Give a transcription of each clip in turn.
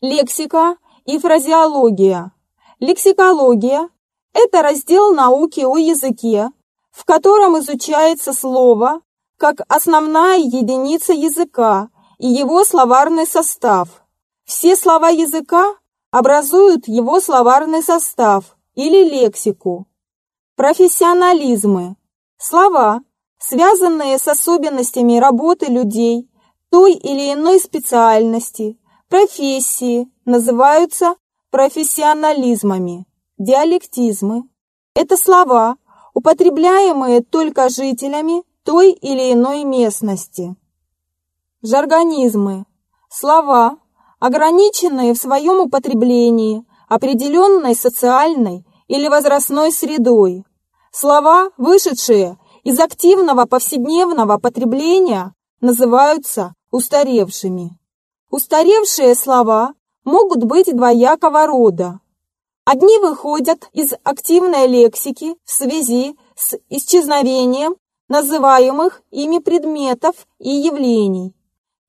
Лексика и фразеология. Лексикология – это раздел науки о языке, в котором изучается слово как основная единица языка и его словарный состав. Все слова языка образуют его словарный состав или лексику. Профессионализмы – слова, связанные с особенностями работы людей той или иной специальности, профессии, называются профессионализмами. Диалектизмы – это слова, употребляемые только жителями той или иной местности. Жаргонизмы – слова, ограниченные в своем употреблении определенной социальной или возрастной средой. Слова, вышедшие из активного повседневного потребления, называются устаревшими. Устаревшие слова могут быть двоякого рода. Одни выходят из активной лексики в связи с исчезновением называемых ими предметов и явлений.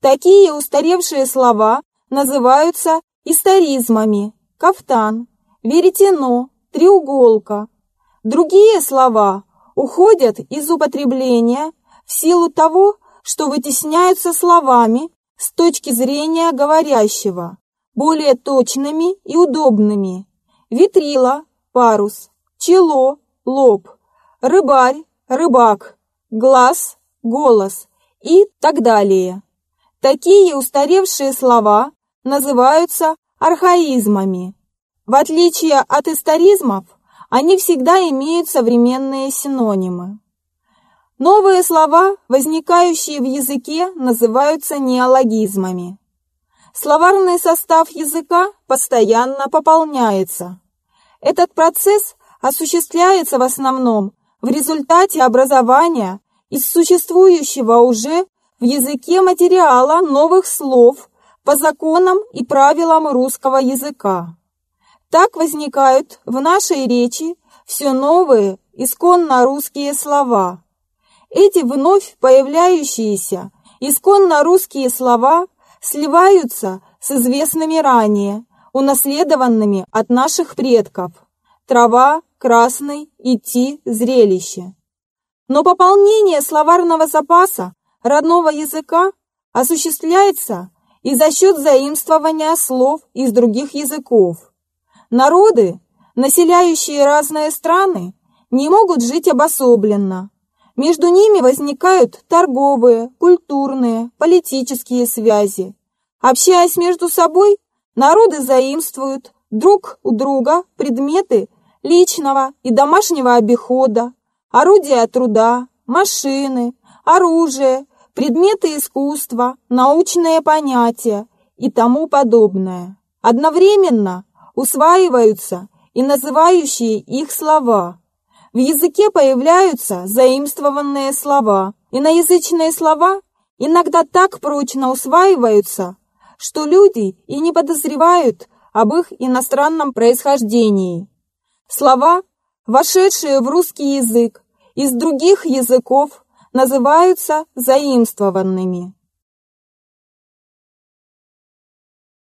Такие устаревшие слова называются историзмами, кафтан, веретено, треуголка. Другие слова уходят из употребления в силу того, что вытесняются словами с точки зрения говорящего, более точными и удобными. Витрила, парус, чело, лоб, рыбарь, рыбак, глаз, голос и так далее. Такие устаревшие слова называются архаизмами. В отличие от историзмов, они всегда имеют современные синонимы. Новые слова, возникающие в языке, называются неологизмами. Словарный состав языка постоянно пополняется. Этот процесс осуществляется в основном в результате образования из существующего уже в языке материала новых слов по законам и правилам русского языка. Так возникают в нашей речи все новые, исконно русские слова. Эти вновь появляющиеся, исконно русские слова сливаются с известными ранее, унаследованными от наших предков. Трава, красный, идти, зрелище. Но пополнение словарного запаса родного языка осуществляется и за счет заимствования слов из других языков. Народы, населяющие разные страны, не могут жить обособленно. Между ними возникают торговые, культурные, политические связи. Общаясь между собой, народы заимствуют друг у друга предметы личного и домашнего обихода, орудия труда, машины, оружие, предметы искусства, научные понятия и тому подобное. Одновременно усваиваются и называющие их слова. В языке появляются заимствованные слова, иноязычные слова иногда так прочно усваиваются, что люди и не подозревают об их иностранном происхождении. Слова, вошедшие в русский язык из других языков, называются заимствованными.